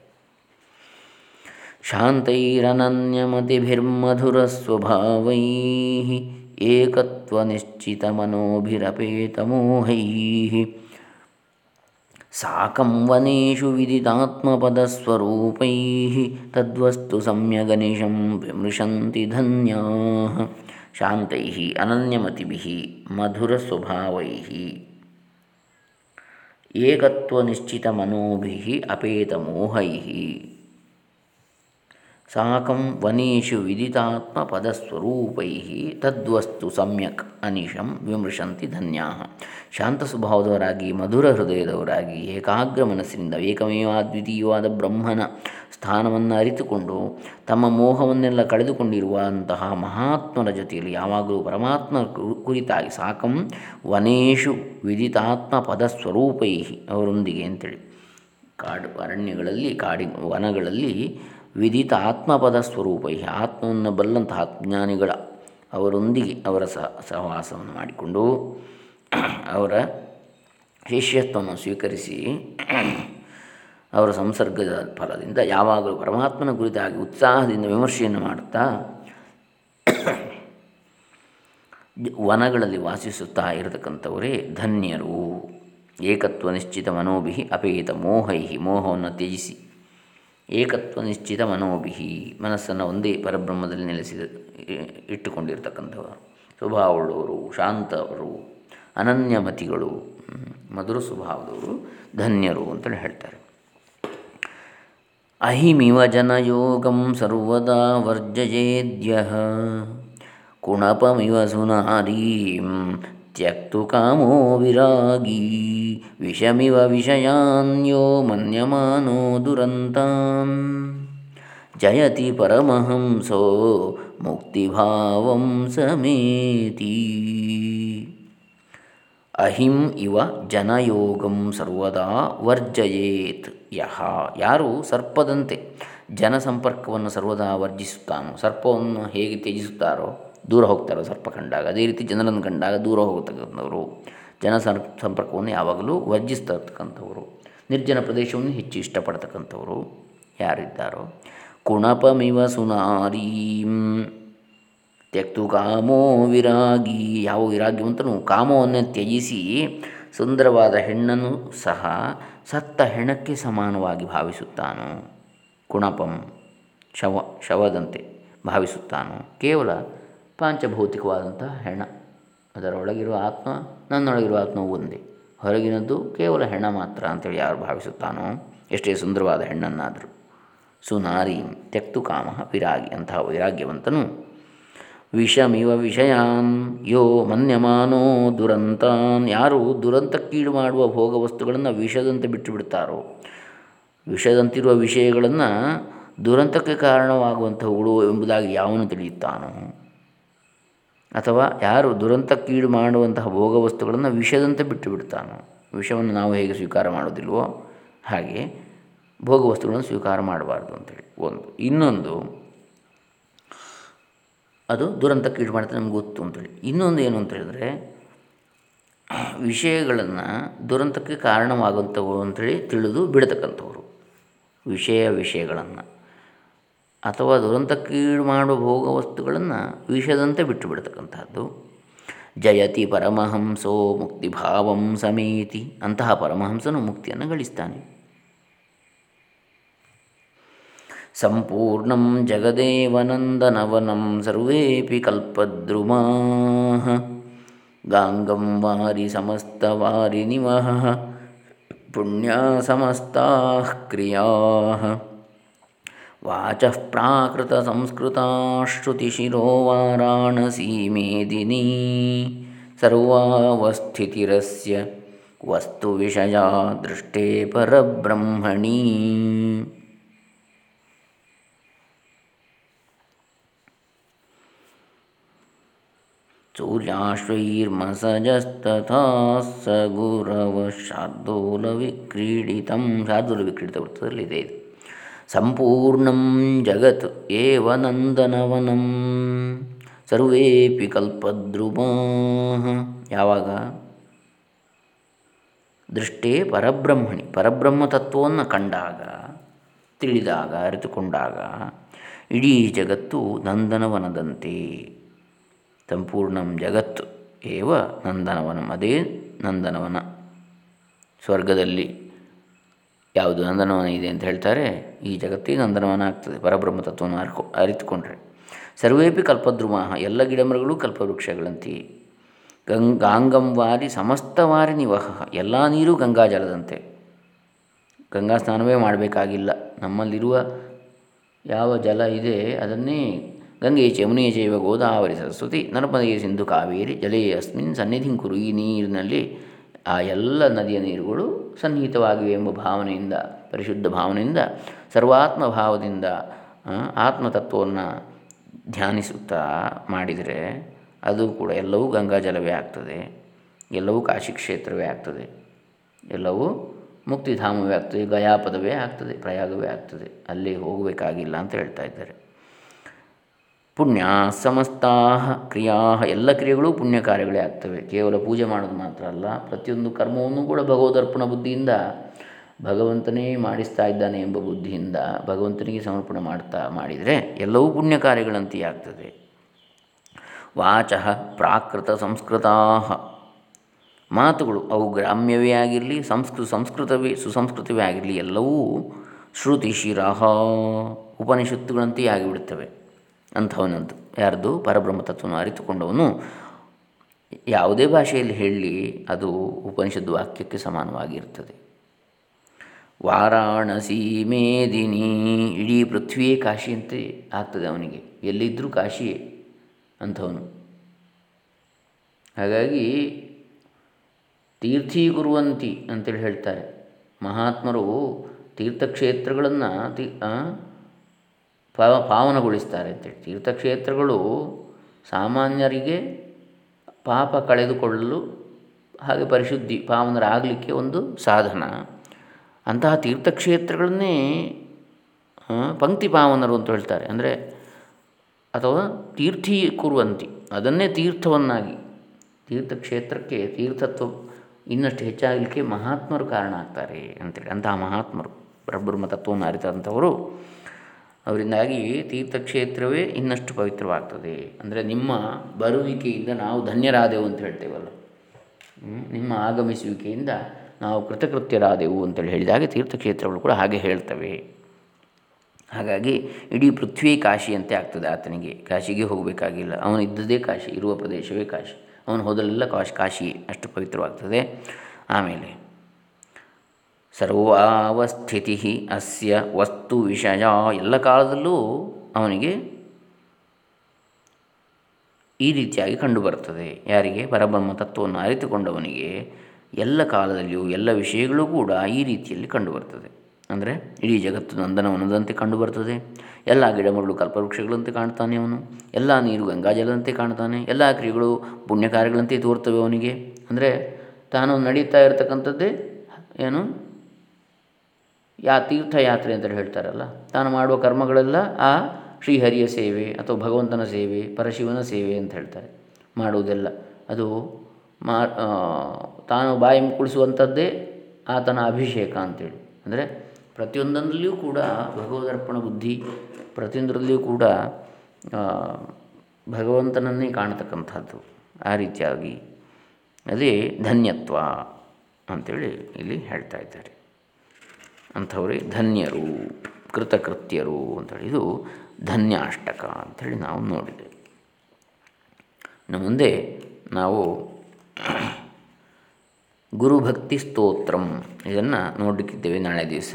ಶಾಂತೈರನನ್ಯಮತಿಭಿರ್ಮಧುರಸ್ವಭಾವೈ ಏಕತ್ವ ನಿಶ್ಚಿತ ಮನೋಭಿರಪೇತಮೋಹೈ वनेषु विदितात्मपदस्वरूपैः तद्वस्तु सम्यगनिशं विमृशन्ति धन्याः शान्तैः अनन्यमतिभिः मधुरस्वभावैः एकत्वनिश्चितमनोभिः अपेतमोहैः ಸಾಕಂ ವನೇಶು ವಿದಿತಾತ್ಮ ಪದಸ್ವರೂಪೈ ತದ್ವಸ್ತು ಸಮ್ಯಕ್ ಅನಿಶಂ ವಿಮೃಶಂತಿ ಧನ್ಯಾ ಶಾಂತ ಸ್ವಭಾವದವರಾಗಿ ಮಧುರ ಹೃದಯದವರಾಗಿ, ಏಕಾಗ್ರ ಮನಸ್ಸಿನಿಂದ ಏಕಮೇವಾದ್ವಿತೀಯವಾದ ಬ್ರಹ್ಮನ ಸ್ಥಾನವನ್ನು ಅರಿತುಕೊಂಡು ತಮ್ಮ ಮೋಹವನ್ನೆಲ್ಲ ಕಳೆದುಕೊಂಡಿರುವಂತಹ ಮಹಾತ್ಮರ ಜೊತೆಯಲ್ಲಿ ಯಾವಾಗಲೂ ಪರಮಾತ್ಮ ಕುರಿತಾಗಿ ಸಾಕಂ ವನೇಶು ವಿದಿತಾತ್ಮ ಪದಸ್ವರೂಪೈ ಅವರೊಂದಿಗೆ ಅಂತೇಳಿ. ಕಾಡು ಅರಣ್ಯಗಳಲ್ಲಿ ಕಾಡಿ ವನಗಳಲ್ಲಿ ವಿದಿತ ಆತ್ಮಪದ ಸ್ವರೂಪ ಆತ್ಮವನ್ನು ಬಲ್ಲಂತಹ ಜ್ಞಾನಿಗಳ ಅವರೊಂದಿಗೆ ಅವರ ಸಹ ಸಹವಾಸವನ್ನು ಮಾಡಿಕೊಂಡು ಅವರ ಶಿಷ್ಯತ್ವವನ್ನು ಸ್ವೀಕರಿಸಿ ಅವರ ಸಂಸರ್ಗದ ಫಲದಿಂದ ಯಾವಾಗಲೂ ಪರಮಾತ್ಮನ ಕುರಿತಾಗಿ ಉತ್ಸಾಹದಿಂದ ವಿಮರ್ಶೆಯನ್ನು ಮಾಡುತ್ತಾ ವನಗಳಲ್ಲಿ ವಾಸಿಸುತ್ತಾ ಇರತಕ್ಕಂಥವರೇ ಧನ್ಯರು. ಏಕತ್ವ ನಿಶ್ಚಿತ ಮನೋಭಿ ಅಪೇತ ಮೋಹೈ ಮೋಹವನ್ನು ತ್ಯಜಿಸಿ. ಏಕತ್ವ ನಿಶ್ಚಿತ ಮನೋಭಿಹಿ, ಮನಸ್ಸನ್ನು ಒಂದೇ ಪರಬ್ರಹ್ಮದಲ್ಲಿ ನೆಲೆಸಿದ ಇಟ್ಟುಕೊಂಡಿರ್ತಕ್ಕಂಥವರು ಸ್ವಭಾವವುಳ್ಳವರು, ಶಾಂತವರು, ಅನನ್ಯಮತಿಗಳು ಮಧುರ ಸ್ವಭಾವದವರು, ಧನ್ಯರು ಅಂತೇಳಿ ಹೇಳ್ತಾರೆ. ಅಹಿಮಿವ ಜನಯೋಗಂ ಸರ್ವದಾ ವರ್ಜಯೇದ್ಯ ಕುಣಪಮಿವ ಸುನಾರೀಂ ತ್ಯಕ್ತು ಕಾಮೋ ವಿರಾಗೀ ವಿಷಮಿವ ವಿಷಯಾನ್ಯೋ ಮನ್ಯಮಾನೋ ದುರಂತಾನ್ ಜಯತಿ ಪರಮಹಂಸೋ ಮುಕ್ತಿಭಾವಂ ಸಮೇತಿ ಅಹಿಂ ಇವ ಜನಯೋಗಂ ಸರ್ವದಾ ವರ್ಜಯೇತ್ ಯಹ ಯಾರು ಸರ್ಪದಂತೆ ಜನಸಂಪರ್ಕವನ್ನು ಸರ್ವದಾ ವರ್ಜಿಸುತ್ತಾನೋ, ಸರ್ಪವನ್ನು ಹೇಗೆ ತ್ಯಜಿಸುತ್ತಾರೋ ದೂರ ಹೋಗ್ತಾರೋ ಸರ್ಪ ಕಂಡಾಗ ಅದೇ ರೀತಿ ಜನರನ್ನು ಕಂಡಾಗ ದೂರ ಹೋಗತಕ್ಕಂಥವರು, ಜನ ಸಂಪರ್ಕವನ್ನು ಯಾವಾಗಲೂ ವರ್ಜಿಸ್ತಕ್ಕಂಥವರು, ನಿರ್ಜನ ಪ್ರದೇಶವನ್ನು ಹೆಚ್ಚು ಇಷ್ಟಪಡ್ತಕ್ಕಂಥವರು ಯಾರಿದ್ದಾರೋ. ಕುಣಪಮಿವ ಸುನಾರೀಂ ತೆಕ್ತು ಕಾಮೋ ವಿರಾಗಿ. ಯಾವ ವಿರಾಗ್ಯವಂತನು ಕಾಮವನ್ನು ತ್ಯಜಿಸಿ ಸುಂದರವಾದ ಹೆಣ್ಣನ್ನು ಸಹ ಸತ್ತ ಹೆಣಕ್ಕೆ ಸಮಾನವಾಗಿ ಭಾವಿಸುತ್ತಾನೋ. ಕುಣಪಂ ಶವ, ಶವದಂತೆ ಭಾವಿಸುತ್ತಾನೋ. ಕೇವಲ ಪಾಂಚಭೌತಿಕವಾದಂಥ ಹೆಣ. ಅದರೊಳಗಿರುವ ಆತ್ಮ, ನನ್ನೊಳಗಿರುವ ಆತ್ಮವು ಒಂದೇ. ಹೊರಗಿನದ್ದು ಕೇವಲ ಹೆಣ ಮಾತ್ರ ಅಂತೇಳಿ ಯಾರು ಭಾವಿಸುತ್ತಾನೋ? ಎಷ್ಟೇ ಸುಂದರವಾದ ಹೆಣ್ಣನ್ನಾದರೂ. ಸುನಾರಿ ತೆಕ್ತು ಕಾಮ ವಿರಾಗಿ ಅಂತಹ ವೈರಾಗ್ಯವಂತನು, ವಿಷಮಿವ ವಿಷಯಾನ್ ಯೋ ಮನ್ಯಮಾನೋ ದುರಂತಾನ್. ಯಾರು ದುರಂತಕ್ಕೀಡು ಮಾಡುವ ಭೋಗ ವಸ್ತುಗಳನ್ನು ವಿಷದಂತೆ ಬಿಟ್ಟು ಬಿಡ್ತಾರೋ ವಿಷದಂತಿರುವ ವಿಷಯಗಳನ್ನು ದುರಂತಕ್ಕೆ ಕಾರಣವಾಗುವಂಥವುಗಳು ಎಂಬುದಾಗಿ ಯಾವನು ತಿಳಿಯುತ್ತಾನೋ? ಅಥವಾ ಯಾರು ದುರಂತಕ್ಕೀಡು ಮಾಡುವಂತಹ ಭೋಗ ವಸ್ತುಗಳನ್ನು ವಿಷದಂತೆ ಬಿಟ್ಟು ಬಿಡ್ತಾನೋ, ವಿಷವನ್ನು ನಾವು ಹೇಗೆ ಸ್ವೀಕಾರ ಮಾಡೋದಿಲ್ವೋ ಹಾಗೆ ಭೋಗವಸ್ತುಗಳನ್ನು ಸ್ವೀಕಾರ ಮಾಡಬಾರ್ದು ಅಂತೇಳಿ ಒಂದು. ಇನ್ನೊಂದು, ಅದು ದುರಂತಕ್ಕೀಡು ಮಾಡುತ್ತೆ ನಮ್ಗೆ ಗೊತ್ತು ಅಂತೇಳಿ. ಇನ್ನೊಂದು ಏನು ಅಂತ ಹೇಳಿದ್ರೆ, ವಿಷಯಗಳನ್ನು ದುರಂತಕ್ಕೆ ಕಾರಣವಾಗುವಂಥವು ಅಂತೇಳಿ ತಿಳಿದು ಬಿಡತಕ್ಕಂಥವ್ರು. ವಿಷಯ ವಿಷಯಗಳನ್ನು. ಅಥವಾ ದುರಂತಕ್ಕೀಡು ಮಾಡುವ ಭೋಗವಸ್ತುಗಳನ್ನು ವಿಷದಂತೆ ಬಿಟ್ಟು ಬಿಡ್ತಕ್ಕಂಥದ್ದು ಜಯತಿ ಪರಮಹಂಸೋ ಮುಕ್ತಿಭಾವಂ ಸಮೇತಿ, ಅಂತಹ ಪರಮಹಂಸನು ಮುಕ್ತಿಯನ್ನು ಗಳಿಸ್ತಾನೆ. ಸಂಪೂರ್ಣಂ ಜಗದೇವನಂದನವನಂ ಸರ್ವೇಪಿ ಕಲ್ಪದ್ರುಮಾ ಗಾಂಗಂ ವಾರಿ ಸಮಸ್ತವಾರಿ ನಿವಹ, ಪುಣ್ಯ ಸಮಸ್ತಾ ಕ್ರಿಯಾ. ಮೇದಿನಿ ಸರ್ವಾವಸ್ಥಿತಿರಸ್ಯ ವಸ್ತು ವಿಷಯ ದೃಷ್ಟೇ ಪರಬ್ರಹ್ಮಣಿ ಸೂರ್ಯಾಶ್ವೈರ್ಮಸಜಸ್ತಥಾ ಸ ಗುರವ ಶಾರ್ದೂಲ ವಿಕ್ರೀಡಿತ ವಿಕ್ರೀಡಿತ ವೃತ್ತದಲ್ಲಿದೆ ಇದು ಸಂಪೂರ್ಣಂ ಜಗತ್ ಏವ ನಂದನವನಂ ಸರ್ವೇಪಿ ಕಲ್ಪದ್ರುಮಾ. ಯಾವಾಗ? ದೃಷ್ಟೇ ಪರಬ್ರಹ್ಮಣಿ. ಪರಬ್ರಹ್ಮ ತತ್ವವನ್ನು ಕಂಡಾಗ, ತಿಳಿದಾಗ, ಅರಿತುಕೊಂಡಾಗ ಇಡೀ ಜಗತ್ತು ನಂದನವನದಂತೆ. ಸಂಪೂರ್ಣಂ ಜಗತ್ತು ಏವ ನಂದನವನಂ. ಅದೇ ನಂದನವನ. ಸ್ವರ್ಗದಲ್ಲಿ ಯಾವುದು ನಂದನವನ ಇದೆ ಅಂತ ಹೇಳ್ತಾರೆ, ಈ ಜಗತ್ತೇ ನಂದನವನ ಆಗ್ತದೆ. ಪರಬ್ರಹ್ಮ ತತ್ವವನ್ನು ಅರ್ಕೊ, ಅರಿತುಕೊಂಡ್ರೆ. ಸರ್ವೇಪಿ ಕಲ್ಪದ್ರುಮಾಹ, ಎಲ್ಲ ಗಿಡಮರಗಳು ಕಲ್ಪವೃಕ್ಷಗಳಂತೆ. ಗಂಗಾಂಗಂವಾರಿ ಸಮಸ್ತವಾರಿ ನಿವಹ ಎಲ್ಲ ನೀರು ಗಂಗಾಜಲದಂತೆ ಗಂಗಾ ಸ್ನಾನವೇ ಮಾಡಬೇಕಾಗಿಲ್ಲ. ನಮ್ಮಲ್ಲಿರುವ ಯಾವ ಜಲ ಇದೆ ಅದನ್ನೇ ಗಂಗೆ ಯಮುನೆ ಜೈವ ಗೋದಾವರಿ ಸರಸ್ವತಿ ನರ್ಮದೆ ಸಿಂಧು ಕಾವೇರಿ ಜಲೇ ಅಸ್ಮಿನ್ ಸನ್ನಿಧಿಂಕುರು ಈ ನೀರಿನಲ್ಲಿ ಆ ಎಲ್ಲ ನದಿಯ ನೀರುಗಳು ಸನ್ನಿಹಿತವಾಗಿವೆ ಎಂಬ ಭಾವನೆಯಿಂದ, ಪರಿಶುದ್ಧ ಭಾವನೆಯಿಂದ, ಸರ್ವಾತ್ಮ ಭಾವದಿಂದ ಆತ್ಮತತ್ವವನ್ನು ಧ್ಯಾನಿಸುತ್ತಾ ಮಾಡಿದರೆ ಅದು ಕೂಡ ಎಲ್ಲವೂ ಗಂಗಾಜಲವೇ ಆಗ್ತದೆ, ಎಲ್ಲವೂ ಕಾಶಿ ಕ್ಷೇತ್ರವೇ ಆಗ್ತದೆ, ಎಲ್ಲವೂ ಮುಕ್ತಿಧಾಮವೇ ಆಗ್ತದೆ, ಗಯಾಪದವೇ ಆಗ್ತದೆ, ಪ್ರಯಾಗವೇ ಆಗ್ತದೆ, ಅಲ್ಲಿ ಹೋಗಬೇಕಾಗಿಲ್ಲ ಅಂತ ಹೇಳ್ತಾ ಇದ್ದಾರೆ. ಪುಣ್ಯ ಸಮಸ್ತಾ ಕ್ರಿಯಾ ಎಲ್ಲ ಕ್ರಿಯೆಗಳು ಪುಣ್ಯ ಕಾರ್ಯಗಳೇ ಆಗ್ತವೆ. ಕೇವಲ ಪೂಜೆ ಮಾಡೋದು ಮಾತ್ರ ಅಲ್ಲ, ಪ್ರತಿಯೊಂದು ಕರ್ಮವನ್ನು ಕೂಡ ಭಗವದರ್ಪಣ ಬುದ್ಧಿಯಿಂದ, ಭಗವಂತನೇ ಮಾಡಿಸ್ತಾ ಇದ್ದಾನೆ ಎಂಬ ಬುದ್ಧಿಯಿಂದ ಭಗವಂತನಿಗೆ ಸಮರ್ಪಣೆ ಮಾಡ್ತಾ ಮಾಡಿದರೆ ಎಲ್ಲವೂ ಪುಣ್ಯ ಕಾರ್ಯಗಳಂತೆಯೇ ಆಗ್ತದೆ. ವಾಚ ಪ್ರಾಕೃತ ಸಂಸ್ಕೃತಾ ಮಾತುಗಳು, ಅವು ಗ್ರಾಮ್ಯವೇ ಆಗಿರಲಿ ಸಂಸ್ಕೃತ ಸಂಸ್ಕೃತವೇ, ಸುಸಂಸ್ಕೃತವೇ ಆಗಿರಲಿ, ಎಲ್ಲವೂ ಶ್ರುತಿ ಶಿರಹ ಉಪನಿಷತ್ತುಗಳಂತೆಯೇ ಆಗಿಬಿಡುತ್ತವೆ. ಅಂಥವನಂತು ಯಾರ್ದು? ಪರಬ್ರಹ್ಮ ತತ್ವವನ್ನು ಅರಿತುಕೊಂಡವನು. ಯಾವುದೇ ಭಾಷೆಯಲ್ಲಿ ಹೇಳಲಿ ಅದು ಉಪನಿಷದ್ ವಾಕ್ಯಕ್ಕೆ ಸಮಾನವಾಗಿರ್ತದೆ ವಾರಾಣಸಿ ಮೇದಿನಿ, ಇಡೀ ಪೃಥ್ವಿಯೇ ಅಂತ ಆಗ್ತದೆ ಅವನಿಗೆ. ಎಲ್ಲಿದ್ದರೂ ಕಾಶಿಯೇ ಅಂಥವನು. ಹಾಗಾಗಿ ತೀರ್ಥೀಕುರುವಂತಿ ಅಂತೇಳಿ ಹೇಳ್ತಾರೆ. ಮಹಾತ್ಮರು ತೀರ್ಥಕ್ಷೇತ್ರಗಳನ್ನು ತೀ ಪಾವನಗೊಳಿಸ್ತಾರೆ ಅಂತೇಳಿ. ತೀರ್ಥಕ್ಷೇತ್ರಗಳು ಸಾಮಾನ್ಯರಿಗೆ ಪಾಪ ಕಳೆದುಕೊಳ್ಳಲು ಹಾಗೆ ಪರಿಶುದ್ಧಿ, ಪಾವನರಾಗಲಿಕ್ಕೆ ಒಂದು ಸಾಧನ. ಅಂತಹ ತೀರ್ಥಕ್ಷೇತ್ರಗಳನ್ನೇ ಪಂಕ್ತಿ ಪಾವನರು ಅಂತ ಹೇಳ್ತಾರೆ. ಅಂದರೆ ಅಥವಾ ತೀರ್ಥಿ ಕುರುವಂತಿ, ಅದನ್ನೇ ತೀರ್ಥವನ್ನಾಗಿ. ತೀರ್ಥಕ್ಷೇತ್ರಕ್ಕೆ ತೀರ್ಥತ್ವ ಇನ್ನಷ್ಟು ಹೆಚ್ಚಾಗಲಿಕ್ಕೆ ಮಹಾತ್ಮರು ಕಾರಣ ಆಗ್ತಾರೆ ಅಂತೇಳಿ. ಅಂತಹ ಮಹಾತ್ಮರು ಪರಬ್ರಹ್ಮ ತತ್ವವನ್ನು ಅರಿತಂಥವರು ಅವರಿಂದಾಗಿ ತೀರ್ಥಕ್ಷೇತ್ರವೇ ಇನ್ನಷ್ಟು ಪವಿತ್ರವಾಗ್ತದೆ. ಅಂದರೆ ನಿಮ್ಮ ಬರುವಿಕೆಯಿಂದ ನಾವು ಧನ್ಯರಾದೆವು ಅಂತ ಹೇಳ್ತೇವಲ್ಲ. ನಿಮ್ಮ ಆಗಮಿಸುವಿಕೆಯಿಂದ ನಾವು ಕೃತಕೃತ್ಯರಾದೆವು ಅಂತೇಳಿ ಹೇಳಿದಾಗ ತೀರ್ಥಕ್ಷೇತ್ರಗಳು ಕೂಡ ಹಾಗೆ ಹೇಳ್ತವೆ. ಹಾಗಾಗಿ ಇಡೀ ಪೃಥ್ವಿ ಕಾಶಿಯಂತೆ ಆಗ್ತದೆ ಆತನಿಗೆ. ಕಾಶಿಗೆ ಹೋಗಬೇಕಾಗಿಲ್ಲ. ಅವನು ಇದ್ದದೇ ಕಾಶಿ, ಇರುವ ಪ್ರದೇಶವೇ ಕಾಶಿ. ಅವನು ಹೋದಲೆಲ್ಲ ಕಾಶಿ ಕಾಶಿ ಅಷ್ಟು ಪವಿತ್ರವಾಗ್ತದೆ. ಆಮೇಲೆ ಸರ್ವಾವಸ್ಥಿತಿ ಅಸ್ಯ ವಸ್ತು ವಿಷಯ. ಎಲ್ಲ ಕಾಲದಲ್ಲೂ ಅವನಿಗೆ ಈ ರೀತಿಯಾಗಿ ಕಂಡುಬರುತ್ತದೆ. ಯಾರಿಗೆ? ಪರಬ್ರಹ್ಮ ತತ್ವವನ್ನು ಅರಿತುಕೊಂಡವನಿಗೆ ಎಲ್ಲ ಕಾಲದಲ್ಲಿಯೂ ಎಲ್ಲ ವಿಷಯಗಳು ಕೂಡ ಈ ರೀತಿಯಲ್ಲಿ ಕಂಡುಬರ್ತದೆ. ಅಂದರೆ ಇಡೀ ಜಗತ್ತು ನಂದನವನದಂತೆ ಕಂಡುಬರ್ತದೆ. ಎಲ್ಲ ಗಿಡಮರಗಳು, ಕಲ್ಪವೃಕ್ಷಗಳಂತೆ ಕಾಣ್ತಾನೆ ಅವನು. ಎಲ್ಲ ನೀರು ಗಂಗಾಜಲದಂತೆ ಕಾಣ್ತಾನೆ. ಎಲ್ಲ ಕ್ರಿಯೆಗಳು ಪುಣ್ಯ ಕಾರ್ಯಗಳಂತೆ ತೋರ್ತವೆ ಅವನಿಗೆ. ಅಂದರೆ ತಾನು ನಡೀತಾ ಇರತಕ್ಕಂಥದ್ದೇ ಏನು? ಯಾ ತೀರ್ಥಯಾತ್ರೆ ಅಂತ ಹೇಳ್ತಾರಲ್ಲ, ತಾನು ಮಾಡುವ ಕರ್ಮಗಳೆಲ್ಲ ಆ ಶ್ರೀಹರಿಯ ಸೇವೆ ಅಥವಾ ಭಗವಂತನ ಸೇವೆ, ಪರಶಿವನ ಸೇವೆ ಅಂತ ಹೇಳ್ತಾರೆ. ಮಾಡುವುದೆಲ್ಲ. ಅದು ಮಾ ತಾನು ಬಾಯಿ ಮುಕ್ಕುಳಿಸುವಂಥದ್ದೇ ಆತನ ಅಭಿಷೇಕ ಅಂತೇಳಿ. ಅಂದರೆ ಪ್ರತಿಯೊಂದರಲ್ಲಿಯೂ ಕೂಡ ಭಗವದರ್ಪಣ ಬುದ್ಧಿ, ಪ್ರತಿಯೊಂದರಲ್ಲಿಯೂ ಕೂಡ ಭಗವಂತನನ್ನೇ ಕಾಣತಕ್ಕಂಥದ್ದು ಆ ರೀತಿಯಾಗಿ. ಅದೇ ಧನ್ಯತ್ವ ಅಂಥೇಳಿ ಇಲ್ಲಿ ಹೇಳ್ತಾ ಇದ್ದಾರೆ. ಅಂಥವ್ರೆ ಧನ್ಯರು, ಕೃತಕೃತ್ಯರು ಅಂಥೇಳಿ ಇದು ಧನ್ಯಾಷ್ಟಕ ಅಂಥೇಳಿ ನಾವು ನೋಡಿದೆ. ಇನ್ನು ಮುಂದೆ ನಾವು ಗುರುಭಕ್ತಿ ಸ್ತೋತ್ರಂ ಇದನ್ನು ನೋಡಲಿಕ್ಕಿದ್ದೇವೆ ನಾಳೆ ದಿವಸ.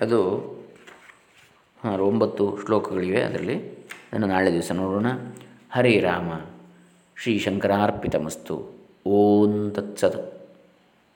ಅದು ಹಾಂ ಒಂಬತ್ತು ಶ್ಲೋಕಗಳಿವೆ ಅದರಲ್ಲಿ. ಅದನ್ನು ನಾಳೆ ದಿವಸ ನೋಡೋಣ. ಹರೇ ರಾಮ, ಶ್ರೀ ಶಂಕರಾರ್ಪಿತಮಸ್ತು. ಓಂ ತತ್ಸತ್.